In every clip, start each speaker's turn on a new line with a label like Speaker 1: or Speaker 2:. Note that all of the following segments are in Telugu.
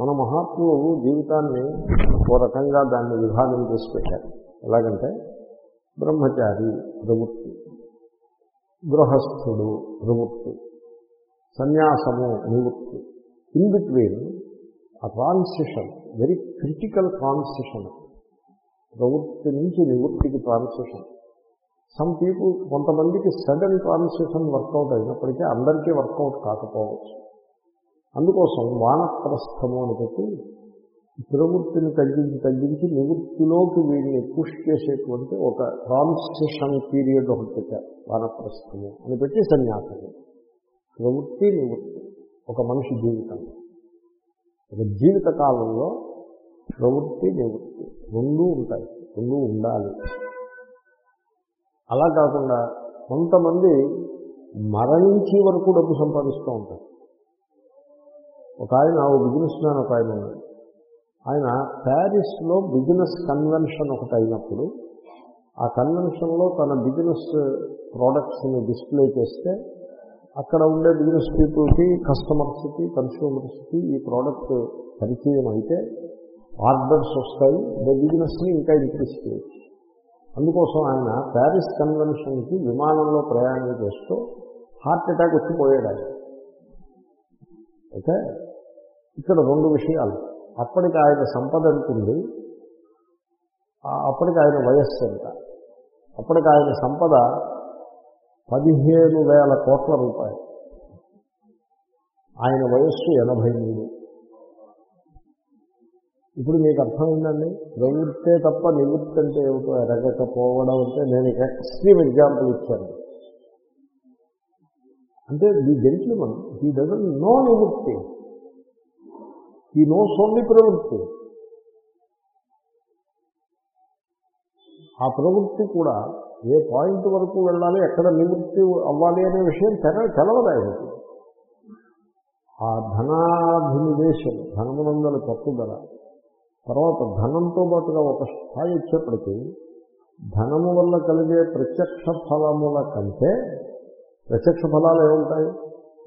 Speaker 1: మన మహాత్ములు జీవితాన్ని ఓ రకంగా దాన్ని విభాగం చేసి పెట్టారు. ఎలాగంటే బ్రహ్మచారి ప్రవృత్తి గృహస్థుడు ప్రవృత్తి సన్యాసము నివృత్తి ఇన్ బిట్వీన్ ఆ ట్రాన్సిషన్ వెరీ క్రిటికల్ ట్రాన్సిషన్ ప్రవృత్తి నుంచి నివృత్తికి ట్రాన్సిషన్ సమ్ పీపుల్ కొంతమందికి సడన్ ట్రాన్సిషన్ వర్కౌట్ అయినప్పటికీ అందరికీ వర్కౌట్ కాకపోవచ్చు. అందుకోసం వానప్రస్థము అని పెట్టి ప్రవృత్తిని తగ్గించి తగ్గించి నివృత్తిలోకి వీడిని పుష్ చేసేటువంటి ఒక ట్రాన్సిషన్ పీరియడ్ ఒకటి పెట్టారు వానప్రస్థము అని పెట్టి సన్యాసము. ప్రవృత్తి నివృత్తి ఒక మనిషి జీవితం. ఒక జీవిత కాలంలో ప్రవృత్తి నివృత్తి. రెండూ ఉంటాయి రెండూ ఉండాలి. అలా కాకుండా కొంతమంది మరణించే వరకు డబ్బు సంపాదిస్తూ ఉంటారు. ఒక ఆయన ఓ బిజినెస్ మ్యాన్ ఒక ఆయన ఉన్నాడు. ఆయన ప్యారిస్లో బిజినెస్ కన్వెన్షన్ ఒకటి అయినప్పుడు ఆ కన్వెన్షన్లో తన బిజినెస్ ప్రోడక్ట్స్ని డిస్ప్లే చేస్తే అక్కడ ఉండే బిజినెస్ పీపుల్కి కస్టమర్స్కి కన్స్యూమర్స్కి ఈ ప్రోడక్ట్ పరిచయం అయితే ఆర్డర్స్ వస్తాయి ఆ బిజినెస్ని ఇంకా ఇంక్రీజ్ చేయొచ్చు. అందుకోసం ఆయన ప్యారిస్ కన్వెన్షన్కి విమానంలో ప్రయాణం చేస్తూ హార్ట్ అటాక్ వచ్చిపోయాడు ఆయన. ఓకే? ఇక్కడ రెండు విషయాలు. అప్పటికి ఆయన సంపద ఉంటుంది అప్పటికి ఆయన వయస్సు ఎంత? అప్పటికి ఆయన సంపద పదిహేను వేల కోట్ల రూపాయలు. ఆయన వయస్సు ఎనభై మూడు. ఇప్పుడు మీకు అర్థమైందండి? ప్రవృత్తే తప్ప నివృత్తి అంటే ఏమిటో ఎరగకపోవడం అంటే నేను ఎక్స్ట్రీమ్ ఎగ్జాంపుల్ ఇచ్చాను. అంటే the gentleman he doesn't know నివృత్తి. హీ నోస్ ఓన్లీ ప్రవృత్తి ఆ ప్రవృత్తి కూడా ఏ పాయింట్ వరకు వెళ్ళాలి ఎక్కడ నివృత్తి అవ్వాలి అనే విషయం తెర తెలవదు ఆ ధనాభినివేశం ధనమునందల పట్టుదల తర్వాత ధనంతో పాటుగా ఒక స్థాయి వచ్చేప్పటికీ ధనము వల్ల కలిగే ప్రత్యక్ష ఫలముల కంటే ప్రత్యక్ష ఫలాలు ఏముంటాయి?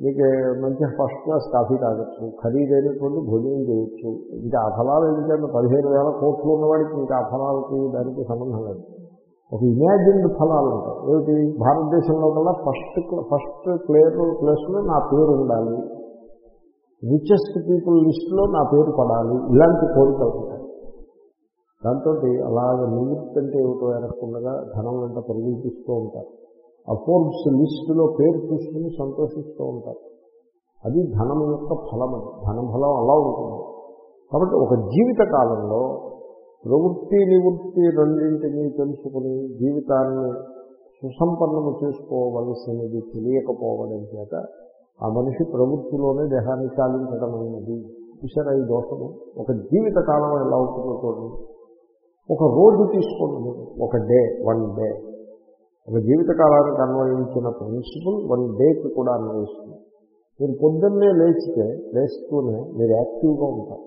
Speaker 1: మీకు మంచి ఫస్ట్ క్లాస్ కాఫీ తాగొచ్చు ఖరీదైనటువంటి భోజనం చేయొచ్చు. ఇంకా ఆ ఫలాలు ఎందుకంటే పదిహేను వేల కోట్లు ఉన్నవాడికి ఇంకా ఆ ఫలాలకి దానికి సంబంధం లేదు. ఒక ఇమాజిన్డ్ ఫలాలు ఉంటాయి. ఏమిటి? భారతదేశంలో కల్లా ఫస్ట్ ఫస్ట్ ప్లేయర్ ప్లేస్లో నా పేరు ఉండాలి. రిచెస్ట్ పీపుల్ లిస్ట్లో నా పేరు పడాలి. ఇలాంటి కోరికలు ఉంటాయి. దాంతో అలాగ నివృత్తి అంటే ఏమిటో ఎరగకుండా ధనం వెంట పరిగెత్తిస్తూ ఉంటారు. ఆ ఫోర్బ్స్ లిస్టులో పేరు చూసుకుని సంతోషిస్తూ ఉంటారు. అది ధనం యొక్క ఫలం అది. ఫలం అలా ఉంటుంది. కాబట్టి ఒక జీవిత కాలంలో ప్రవృత్తి నివృత్తి రెండింటినీ తెలుసుకుని జీవితాన్ని సుసంపన్నము చేసుకోవలసినది తెలియకపోవడం చేత ఆ మనిషి ప్రవృత్తిలోనే దేహాన్ని చాలించడమైనది. చూసారా ఈ దోషము. ఒక జీవిత కాలం ఎలా ఉంటుందో చూడండి. ఒక రోజు తీసుకోండి ఒక డే వన్ డే. ఒక జీవితకాలానికి అన్వయించిన ప్రిన్సిపల్ వన్ డేకి కూడా అన్వయిస్తుంది మీరు పొద్దున్నే లేచితే లేస్తూనే మీరు యాక్టివ్గా ఉంటారు.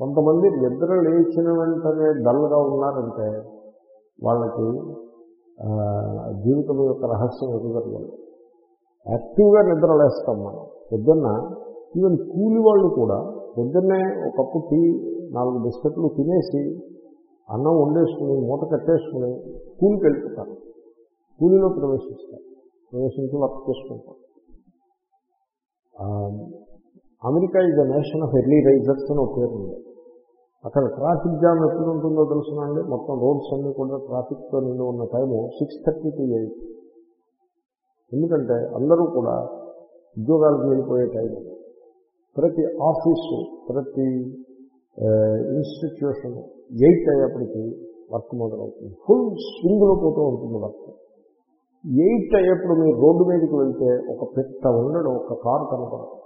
Speaker 1: కొంతమంది నిద్ర లేచిన వెంటనే డల్గా ఉన్నారంటే వాళ్ళకి జీవితం యొక్క రహస్యం ఎదుగలేదు యాక్టివ్గా నిద్ర లేస్తాం మనం. పొద్దున్న ఈవెన్ కూలి వాళ్ళు కూడా పొద్దున్నే ఒకప్పు టీ నాలుగు బిస్కెట్లు తినేసి అన్నం వండేసుకుని మూట కట్టేసుకుని కూలికి వెళ్ళిపోతారు. కూలీలో ప్రవేశిస్తారు. ప్రవేశించి వర్క్ చేసుకుంటారు. America is the nation of early risers అని ఒక పేరు ఉంది. అక్కడ ట్రాఫిక్ జామ్ ఎప్పుడు ఉంటుందో తెలుసునండి మొత్తం రోడ్స్ అన్నీ కూడా ట్రాఫిక్తో నిండి ఉన్న time six thirty to eight ఎందుకంటే అందరూ కూడా ఉద్యోగాలకు వెళ్ళిపోయే టైం ప్రతి ఆఫీసు ప్రతి ఇన్స్టిట్యూషన్ ఎయిట్ అయ్యేప్పటికీ వర్క్ మొదలవుతుంది. ఫుల్ స్వింగ్లో పోతూ ఉంటుంది వర్క్. ఎయిట్ అయ్యేప్పుడు మీరు రోడ్డు మీదకి వెళ్తే ఒక పెద్ద ఉండడం ఒక కారు కనపడదు.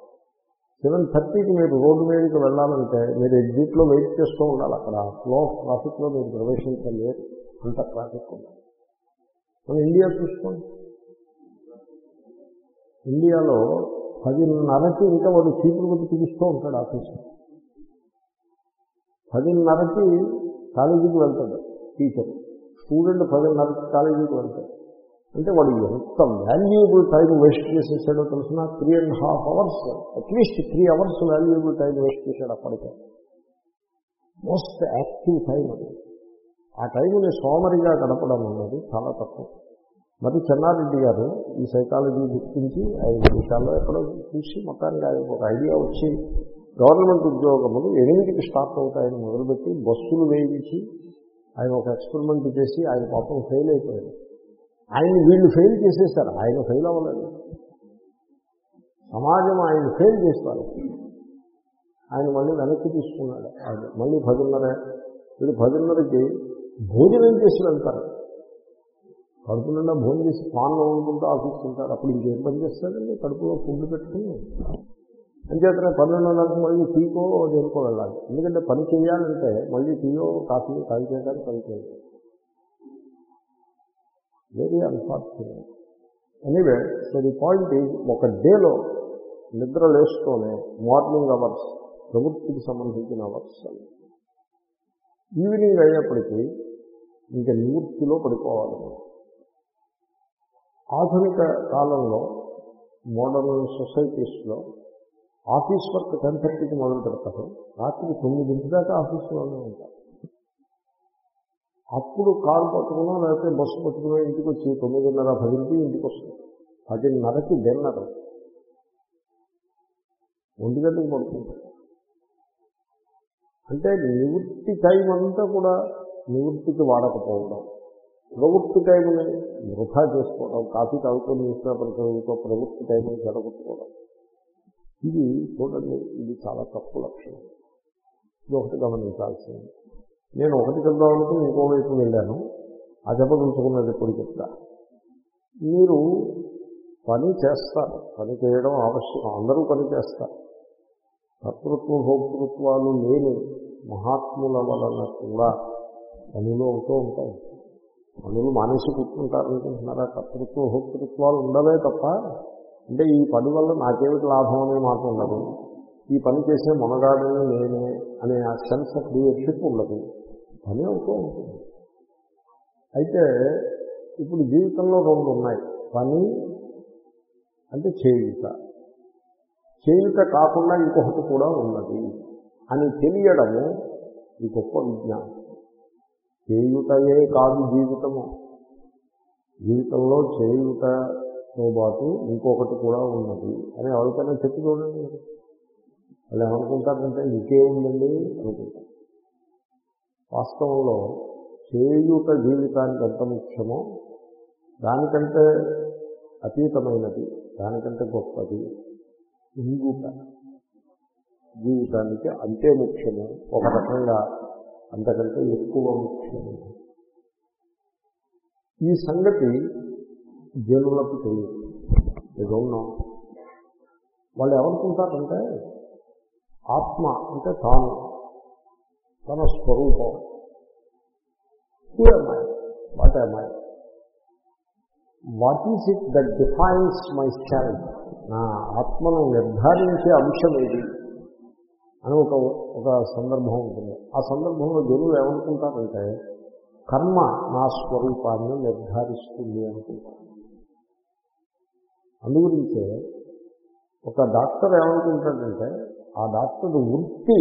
Speaker 1: సెవెన్ థర్టీకి మీరు రోడ్డు మీదకి వెళ్ళాలంటే మీరు ఎగ్జిట్లో వెయిట్ చేస్తూ ఉండాలి. అక్కడ ఫ్లో ఆఫ్ ట్రాఫిక్లో మీరు ప్రవేశించలేరు అంత ట్రాఫిక్ ఉండాలి. మన ఇండియా చూసుకోండి. ఇండియాలో పదిన్నరకి ఇంకా వాడు చీపులు కొట్టి పిలుస్తూ ఉంటాడు ఆఫీసు పదిన్నరకి కాలేజీకి వెళ్తాడు. టీచర్ స్టూడెంట్ పదిన్నర కాలేజీకి వెళ్తాడు అంటే వాడు ఎంత వాల్యుయబుల్ టైం వేస్ట్ చేసేసాడో తెలిసిన three and half hours at least three hours valuable time waste చేశాడు అప్పటికే. మోస్ట్ యాక్టివ్ టైం అది. ఆ టైంని సోమరిగా గడపడం అన్నది చాలా తక్కువ. మరి చెన్నారెడ్డి గారు ఈ సైకాలజీ గుర్తించి ఆయన విషయాల్లో ఎక్కడో చూసి మొత్తానికి ఆయన ఒక ఐడియా వచ్చి గవర్నమెంట్ ఉద్యోగములు ఎనిమిదికి స్టార్ట్ అవుతాయని మొదలుపెట్టి బస్సులు వేయించి ఆయన ఒక ఎక్స్పెరిమెంట్ చేసి ఆయన పాపం ఫెయిల్ అయిపోయాడు. ఆయన వీళ్ళు ఫెయిల్ చేసేస్తారు. ఆయన ఫెయిల్ అవ్వలేదు. సమాజం ఆయన ఫెయిల్ చేస్తారు. ఆయన మళ్ళీ వెనక్కి తీసుకున్నాడు. ఆయన మళ్ళీ పదిన్నర వీడు పదిన్నరకి భోజనం చేసి వెళ్తారు. కడుపు నిండా భోజనం చేసి పాన్లో వండుకుంటూ ఆఫీస్కి ఉంటారు అప్పుడు ఇంకేం పని చేస్తారండి కడుపులో ఫుడ్ పెట్టుకుని అంచేతనే పన్నెండున్నరకు మళ్ళీ టీకో దేనికో వెళ్ళాలి. ఎందుకంటే పని చేయాలంటే మళ్ళీ టీయో కాఫీ కాల్ చేయడానికి పని చేయాలి very unfortunate anyway so the point is ఒక డేలో నిద్ర లేస్తూనే మార్నింగ్ అవర్స్ ప్రవృత్తికి సంబంధించిన అవర్స్ ఈవినింగ్ అయ్యేప్పటికీ ఇంకా నివృత్తిలో పడిపోవాలి ఆధునిక కాలంలో మోడర్న్ సొసైటీస్లో ఆఫీస్ వర్క్ టెన్ థర్టీకి మొదలు పెడతారు. రాత్రి తొమ్మిదింటి దాకా ఆఫీసులోనే ఉంటారు. అప్పుడు కారు పట్టుకున్నా లేకపోతే బస్సు పట్టుకున్నా ఇంటికి వచ్చి తొమ్మిదిన్నర పది ఇంటికి వస్తుంది పదిన్నరకి డిన్నర్. ఒంటి గంటకు పడుకుంటారు. అంటే నివృత్తి టైం అంతా కూడా నివృత్తికి వాడకపోవడం. ప్రవృత్తి టైంని వృధా చేసుకోవడం. కాఫీ తాగుతూ న్యూస్ పేపర్ చదువుతూ ప్రవృత్తి టైంని జరగొట్టుకోవడం ఇది చూడండి ఇది చాలా తప్పు లక్షణం. ఇది ఒకటి గమనించాల్సింది. నేను ఒకటి చెప్దామనుకుని ఇంకో వైపు వెళ్ళాను. ఆ చెప్పదలుచుకున్నది ఎప్పుడు చెప్తా. మీరు పని చేస్తారు. పని చేయడం ఆవశ్యకం అందరూ పని చేస్తారు. కర్తృత్వ భోక్తృత్వాలు లేని మహాత్ముల వలన కూడా పనులు అవుతూ ఉంటాయి. పనులు మానేసి కూర్చుంటారనుకుంటున్నారా కర్తృత్వ భోక్తృత్వాలు ఉండవే తప్ప అంటే ఈ పని వల్ల నాకేమిటి లాభం అనే మాట ఉండదు. ఈ పని చేసే మొనగాడని నేనే అనే ఆ సెన్స్ ఆఫ్ లీడర్షిప్ ఉండదు. పని అవుతూ ఉంటుంది. అయితే ఇప్పుడు జీవితంలో రెండు ఉన్నాయి. పని అంటే చేయుట. చేయుట కాకుండా ఇంకొకటి కూడా ఉన్నది. అని తెలియడము ఈ గొప్ప విజ్ఞానం. చేయుటయే కాదు జీవితము. జీవితంలో చేయుటతో పాటు ఇంకొకటి కూడా ఉన్నది. అని ఎవరికైనా చెప్పి చూడండి. మీరు. వాళ్ళు ఏమనుకుంటారంటే ఇంకేముందండి అనుకుంటారు. వాస్తవంలో చేయుట జీవితానికి ఎంత ముఖ్యమో దానికంటే అతీతమైనది దానికంటే గొప్పది ఇంగుట జీవితానికి అంతే ముఖ్యము ఒక రకంగా అంతకంటే ఎక్కువ ముఖ్యము. ఈ సంగతి జనులకు తెలియదు ఏదోనో వాళ్ళు ఏమనుకుంటారంటే ఆత్మ అంటే తాను తన స్వరూపం. What I what is it that defines my self నా ఆత్మను నిర్ధారించే అంశం ఏది? అని ఒక ఒక సందర్భం ఉంటుంది. ఆ సందర్భంలో జనులు ఏమనుకుంటారంటే కర్మ నా స్వరూపాన్ని నిర్ధారిస్తుంది అనుకుంటారు. అందుగురించే ఒక డాక్టర్ ఏమనుకుంటాడంటే ఆ డాక్టర్ వృత్తి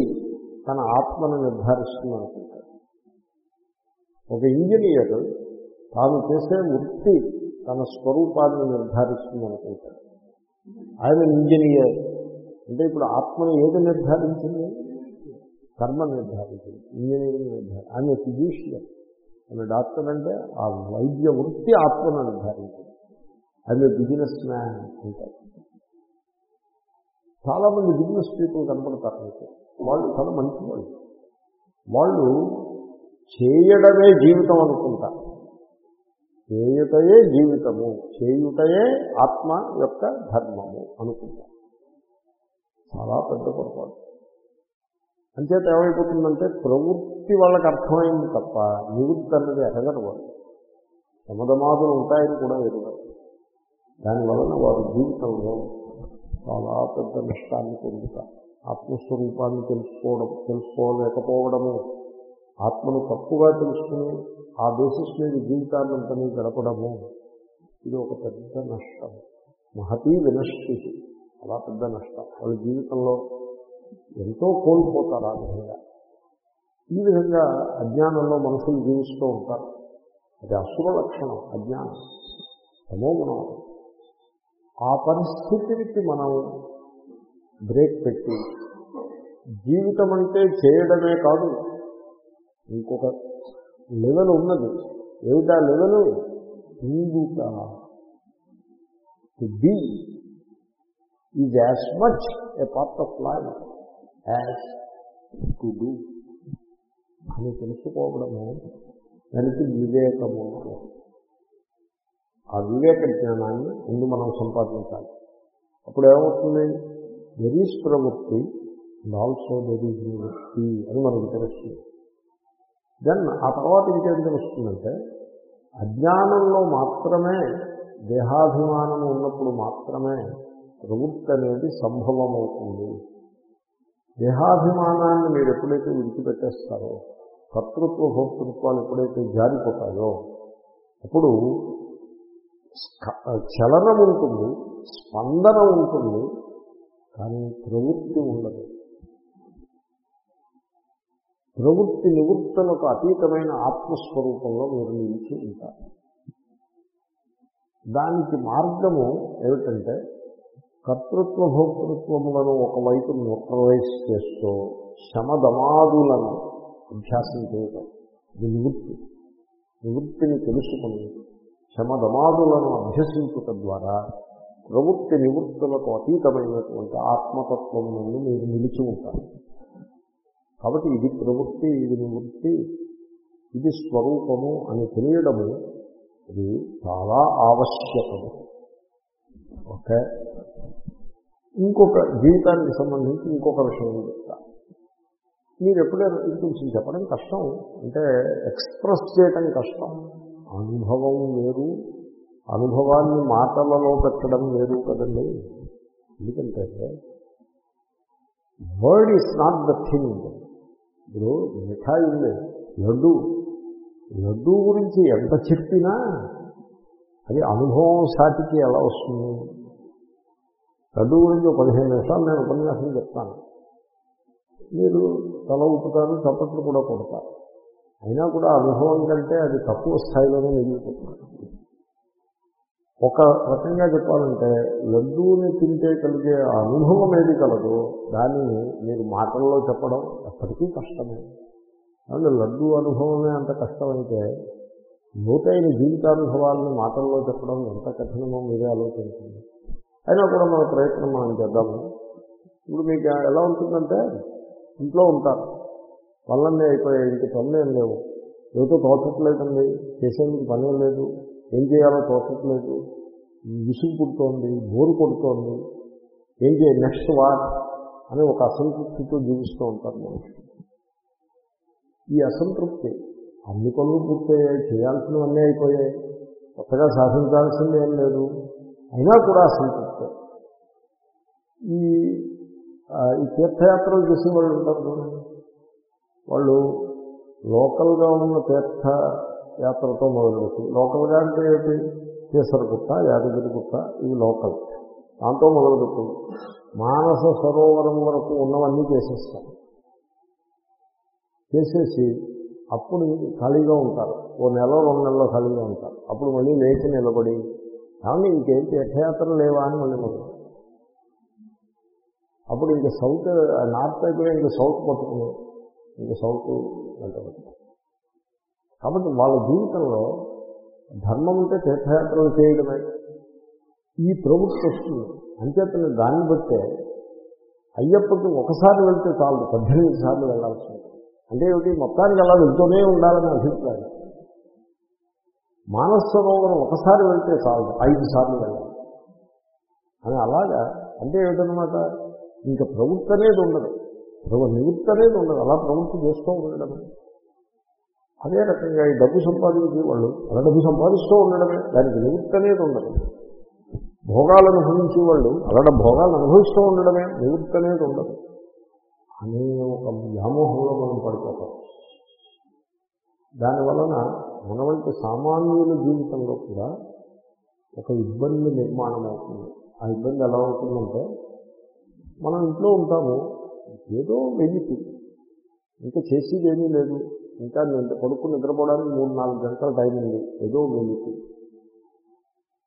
Speaker 1: తన ఆత్మను నిర్ధారిస్తుంది అనుకుంటాడు ఒక ఇంజనీర్ తాను చేసే వృత్తి తన స్వరూపాన్ని నిర్ధారిస్తుంది అనుకుంటాడు ఆయన ఇంజనీర్. అంటే ఇప్పుడు ఆత్మను ఏది నిర్ధారించింది? కర్మ నిర్ధారించింది. ఇంజనీరింగ్ నిర్ధారి ఆమె ఫిజిషియన్. ఆమె డాక్టర్ అంటే ఆ వైద్య వృత్తి ఆత్మను నిర్ధారించింది. ఆమె బిజినెస్ మ్యాన్ అంటారు చాలామంది బిజినెస్ పీపుల్ కనపడతారు మీకు. వాళ్ళు చాలా మంచి వాళ్ళు వాళ్ళు చేయడమే జీవితం అనుకుంటారు. చేయుటయే జీవితము. చేయుటయే ఆత్మ యొక్క ధర్మము అనుకుంటారు. చాలా పెద్ద పొరపాటు. అంచేత ఏమైపోతుందంటే ప్రవృత్తి వాళ్ళకి అర్థమైంది తప్ప నివృత్తి అన్నది ఎరగరు వాళ్ళు. సమధమాదులు ఉంటాయని కూడా ఎరగరు. దానివలన వారి జీవితంలో చాలా పెద్ద నష్టాన్ని పొందుతారు. ఆత్మస్వరూపాన్ని తెలుసుకోవడం తెలుసుకోలేకపోవడము ఆత్మను తప్పుగా తెలుసుకుని ఆ బేసిస్ మీద జీవితాన్నంతని గడపడము ఇది ఒక పెద్ద నష్టం. మహతీ వినష్టి చాలా పెద్ద నష్టం. వాళ్ళ జీవితంలో ఎంతో కోల్పోతారు ఆ విధంగా. ఈ విధంగా అజ్ఞానంలో మనుషులు జీవిస్తూ ఉంటారు. అది అసుర లక్షణం అజ్ఞానం. తమోగుణం. ఆ పరిస్థితికి మనం బ్రేక్ పెట్టి జీవితం అంటే చేయడమే కాదు. ఇంకొక లెవెల్ ఉన్నది. ఏమిటా level? ఇందుక to be is as much a part of life as to do అని తెలుసుకోవడము దానికి వివేకము. ఆ వివేక జ్ఞానాన్ని ముందు మనం సంపాదించాలి. అప్పుడు ఏమవుతుంది దెర్ ఈజ్ ప్రవృత్తి అండ్ ఆల్సో దెర్ ఈజ్ నివృత్తి అని మనకు తెలుస్తుంది. దెన్ ఆ తర్వాత ఇంకేం తెలుస్తుందంటే అజ్ఞానంలో మాత్రమే దేహాభిమానం ఉన్నప్పుడు మాత్రమే ప్రవృత్తి అనేది సంభవమవుతుంది. దేహాభిమానాన్ని మీరు ఎప్పుడైతే విడిచిపెట్టేస్తారో కర్తృత్వ భోక్తృత్వాలు ఎప్పుడైతే జారిపోతాయో అప్పుడు చలనం ఉంటుంది స్పందన ఉంటుంది కానీ ప్రవృత్తి ఉండదు. ప్రవృత్తి నివృత్తులకు అతీతమైన ఆత్మస్వరూపంలో మీరు నిలిచి ఉంటారు. దానికి మార్గము ఏమిటంటే కర్తృత్వ భోక్తృత్వములను ఒకవైపు న్యూట్రలైజ్ చేస్తూ శమదమాదులను అభ్యాసం చేయటం. ఇది నివృత్తి. నివృత్తిని తెలుసుకుని శమదమాదులను అభ్యసించుట ద్వారా ప్రవృత్తి నివృత్తులకు అతీతమైనటువంటి ఆత్మతత్వం నుండి మీరు నిలిచి ఉంటారు. కాబట్టి ఇది ప్రవృత్తి ఇది నివృత్తి ఇది స్వరూపము అని తెలియడము ఇది చాలా ఆవశ్యకము. ఓకే? ఇంకొక జీవితానికి సంబంధించి ఇంకొక విషయం చెప్తా. మీరు ఎప్పుడైనా కొంచెం చెప్పడం కష్టం అంటే ఎక్స్ప్రెస్ చేయటం కష్టం. అనుభవం వేరు అనుభవాన్ని మాటలలో పెట్టడం వేరు కదండి. ఎందుకంటే word is not the thing ఇప్పుడు మిఠాయి ఉంది లడ్డు. లడ్డు గురించి ఎంత చెప్పినా అది అనుభవం సాటికి ఎలా వస్తుంది? లడ్డు గురించి ఒక పదిహేను నిమిషాలు నేను ఉపన్యాసం చెప్తాను. మీరు తల ఊపుతారు చప్పట్లు కూడా కొడతారు. అయినా కూడా అనుభవం కంటే అది తక్కువ స్థాయిలోనే మిగిలిపోతుంది. ఒక రకంగా చెప్పాలంటే లడ్డూని తింటే కలిగే ఆ అనుభవం ఏది కలదో దాన్ని మీరు మాటల్లో చెప్పడం ఎప్పటికీ కష్టమే. అంటే లడ్డూ అనుభవమే అంత కష్టమైతే లోతైన జీవితానుభవాలను మాటల్లో చెప్పడం ఎంత కఠినమో మీరే ఆలోచించండి. అయినా కూడా మన ప్రయత్నం మనం చేద్దాము. ఇప్పుడు మీకు ఎలా ఉంటుందంటే ఇంట్లో ఉంటారు. పనులన్నీ అయిపోయాయి. ఇంటి పనులు లేవు. ఏదో తోచట్లేదండి చేసేందుకు పనేం లేదు. ఏం చేయాలో తోచట్లేదు. విసుగు పుడుతోంది. బోరు కొడుతోంది. ఏం చేయాలి? నెక్స్ట్ వాట్ అని ఒక అసంతృప్తితో జీవిస్తూ ఉంటారు మనుషులు. ఈ అసంతృప్తి అన్ని పనులు పూర్తయ్యాయి. చేయాల్సినవన్నీ అయిపోయాయి. కొత్తగా సాధించాల్సింది ఏం లేదు. అయినా కూడా అసంతృప్తి. ఈ ఈ తీర్థయాత్రలు చేసే వాళ్ళు ఉంటారు చూడండి. వాళ్ళు లోకల్గా ఉన్న తీర్థ యాత్రతో మొదలుపెట్టి లోకల్గా అంటే ఏంటి కేసరగుట్ట యాదగిరిగుట్ట ఇవి లోకల్. దాంతో మొదలుపెట్టి. మానస సరోవరం వరకు ఉన్నవన్నీ చేసేస్తారు. చేసేసి అప్పుడు ఖాళీగా ఉంటారు. ఓ నెల రెండు నెలలో ఖాళీగా ఉంటారు. అప్పుడు మళ్ళీ లేచి నిలబడి కానీ ఇంకేం తీర్థయాత్రలు లేవా? అని మళ్ళీ మొదలు అప్పుడు ఇంక సౌత్ నార్త్ అయిపోయి ఇంకా సౌత్ పట్టుకుని మీకు సౌత్ వెంటబడతాం కాబట్టి వాళ్ళ జీవితంలో ధర్మం అంటే తీర్థయాత్రలు చేయడమే. ఈ ప్రవృత్తి వస్తుంది అంచేతను దాన్ని బట్టే అయ్యప్పకి ఒకసారి వెళ్తే చాలు పద్దెనిమిది సార్లు వెళ్ళాల్సి ఉంటుంది. అంటే ఏమిటి? మొత్తానికి అలా వెళ్తూనే ఉండాలని అభిప్రాయం. మానసరోవరం ఒకసారి వెళ్తే చాలు ఐదు సార్లు వెళ్ళాలి. అని అలాగా అంటే ఏమిటనమాట ఇంకా ప్రవృత్తి అనేది ఉండదు. ప్రభు నివృత్తి అనేది ఉండదు అలా ప్రవృత్తి చేస్తూ ఉండడమే. అదే రకంగా ఈ డబ్బు సంపాదించే వాళ్ళు అలా డబ్బు సంపాదిస్తూ ఉండడమే. దానికి నివృత్తి అనేది ఉండదు భోగాలు అనుభవించే వాళ్ళు అలా భోగాలు అనుభవిస్తూ ఉండడమే. నివృత్తి అనేది ఉండదు అనే ఒక వ్యామోహంలో మనం పడిపోతాం. దానివలన మన వంటి సామాన్యుల జీవితంలో కూడా ఒక ఇబ్బంది నిర్మాణం అవుతుంది ఆ ఇబ్బంది ఎలా అవుతుందంటే మనం ఇంట్లో ఉంటాము ఏదో వెలికి ఇంకా చేసేది ఏమీ లేదు. ఇంకా నిద్ర పడుకుని నిద్రపోవడానికి మూడు నాలుగు గంటల టైం ఉంది. ఏదో వెలికి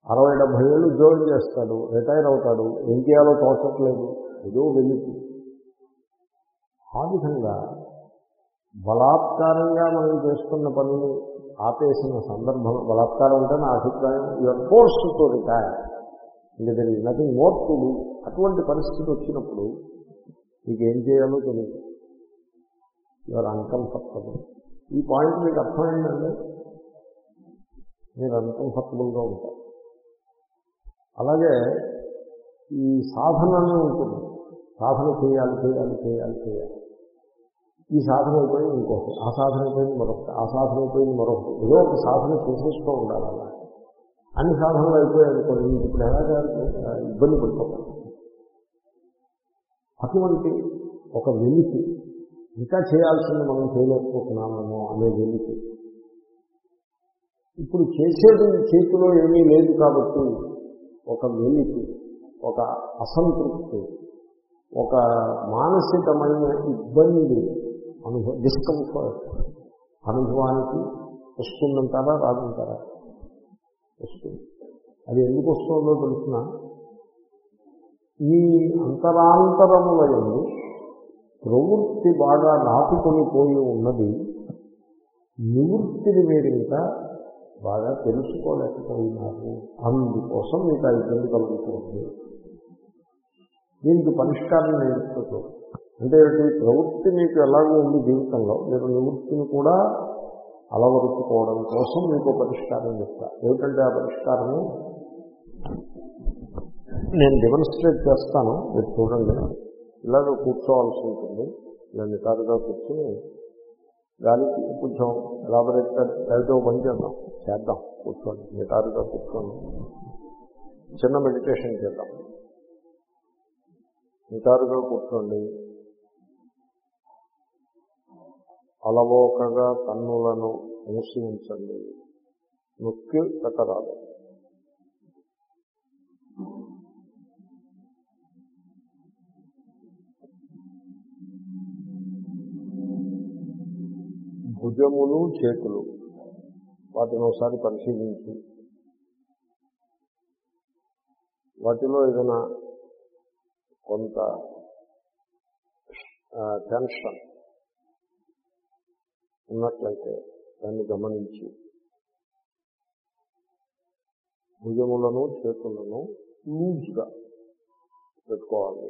Speaker 1: అరవై డెబ్భై ఏళ్ళు ఉద్యోగం చేస్తాడు రిటైర్ అవుతాడు ఏం చేయాలో తోచట్లేదు. ఏదో వెలికి ఆ విధంగా బలాత్కారంగా మనం చేస్తున్న పనిని ఆపేసిన సందర్భం బలాత్కారం అంటే నా అభిప్రాయం యువర్ ఫోర్స్ టు రిటైర్ ఇంకా దర్ నథింగ్ మోర్ టు అటువంటి పరిస్థితి వచ్చినప్పుడు మీకు ఏం చేయాలో తెలియదు యువర్ అన్కంఫర్టబుల్ ఈ పాయింట్ మీకు అర్థమైందండి? మీరు అన్కంఫర్టబుల్గా ఉంటారు. అలాగే ఈ సాధననే ఉంటుంది. సాధన చేయాలి చేయాలి చేయాలి చేయాలి. ఈ సాధన అయిపోయింది ఇంకొకటి. ఆ సాధన అయిపోయింది మరొకటి. ఆ సాధన అయిపోయింది మరొకటి. ఏదో ఒక సాధన చేసేస్తూ ఉండాలి. అలా అన్ని సాధనలు అయిపోయాయి అనుకోండి. మీకు ఇప్పుడు ఎలాగా ఇబ్బంది పడిపోతాం. అటువంటి ఒక వెలికి ఇంకా చేయాల్సింది మనం చేయలేకపోతున్నామేమో అనే వెలికి ఇప్పుడు చేసేది చేతిలో ఏమీ లేదు కాబట్టి ఒక వెలికి ఒక అసంతృప్తి ఒక మానసికమైన ఇబ్బంది అనుభవ డిస్కంఫర్ట్ అనుభవానికి వస్తుందంటారా రాదంటారా? వస్తుంది. అది ఎందుకు వస్తుందో తెలుసిన? ఈ అంతరాంతరములందు ప్రవృత్తి బాగా నాటుకొని పోయి ఉన్నది నివృత్తిని మీరు ఇంకా బాగా తెలుసుకోలేకపోయినారు. అందుకోసం మీకు ఆ ఇబ్బంది కలుగుతుంది. దీనికి పరిష్కారం నేర్పుతూ అంటే ఈ ప్రవృత్తి మీకు ఎలాగో ఉంది జీవితంలో మీరు నివృత్తిని కూడా అలవరుచుకోవడం కోసం మీకు పరిష్కారం చెప్తా. ఏమిటంటే ఆ పరిష్కారము? నేను డెమోన్స్ట్రేట్ చేస్తాను మీరు చూడండి. ఇలాగ కూర్చోవాల్సి ఉంటుంది. ఇలా నిటారుగా కూర్చుని గాలికి కొంచెం ఎలాబరేట్గా లైట్గా పని చేద్దాం. చేద్దాం. కూర్చోండి. నిటారుగా కూర్చోండి. చిన్న మెడిటేషన్ చేద్దాం. నిటారుగా కూర్చోండి. అలవోకగా కన్నులను మూసి ఉంచండి. నొక్కి పెట్టరాదు భుజములు చేతులు. వాటిని ఒకసారి పరిశీలించి. వాటిలో ఏదైనా కొంత టెన్షన్ ఉన్నట్లయితే దాన్ని గమనించి భుజములను చేతులను లూజ్గా పెట్టుకోవాలి.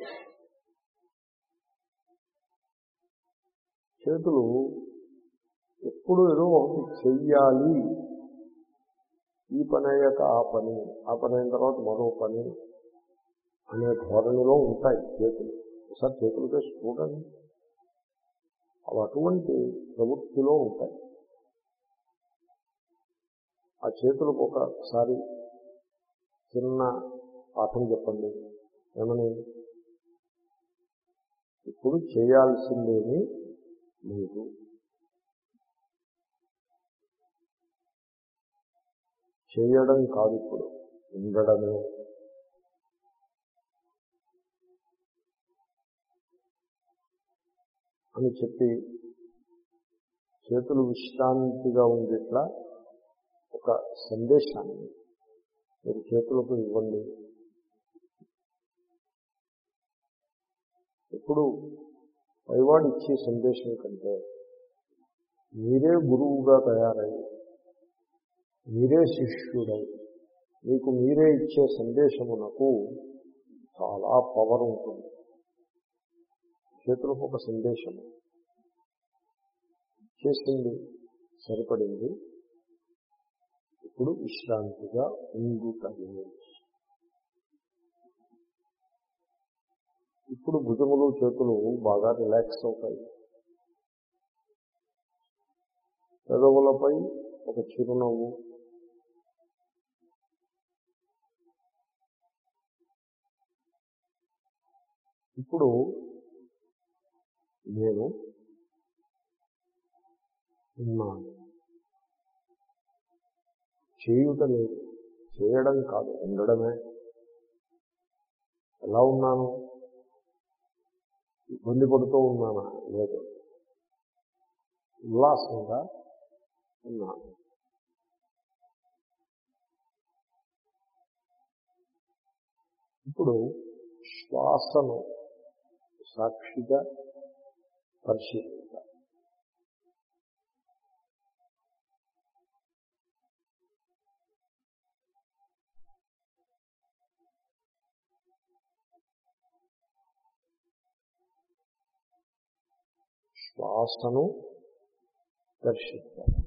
Speaker 1: చేతులు ఎప్పుడు ఏదో ఒకటి చెయ్యాలి. ఈ పని అయ్యాక ఆ పని ఆ పని అయిన తర్వాత మరో పని అనే ధోరణిలో ఉంటాయి చేతులు. ఒకసారి చేతులు చేసి చూడండి. అవి అటువంటి ప్రవృత్తిలో ఉంటాయి. ఆ చేతులకు ఒకసారి చిన్న పాఠం చెప్పండి. ఏమని? ఇప్పుడు చేయాల్సిందేమీ లేదు. చేయడం కాదు ఇప్పుడు. ఉండడమే. అని చెప్పి చేతులు విశ్రాంతిగా ఉండేట్లా ఒక సందేశాన్ని మీరు చేతులకు ఇవ్వండి. ఇప్పుడు పైవాడు ఇచ్చే సందేశం కంటే మీరే గురువుగా తయారై మీరే శిష్యుడై మీకు మీరే ఇచ్చే సందేశమునకు చాలా పవర్ ఉంటుంది. చేతులకు ఒక సందేశము. చేసింది సరిపడింది. ఇప్పుడు విశ్రాంతిగా ఉండుటయే ఇప్పుడు భుజములు చేతులు బాగా రిలాక్స్ అవుతాయి. పెదవులపై ఒక చిరునవ్వు ఇప్పుడు నేను ఉన్నాను చేయుటని చేయడం కాదు ఉండడమే. ఎలా ఉన్నాను? ఇబ్బంది పడుతూ ఉన్నానా? లేదు. ఉల్లాసంగా ఉన్నాను ఇప్పుడు శ్వాసను సాక్షిగా పరిశీలించాలి శ్వాసను దర్శించాలి.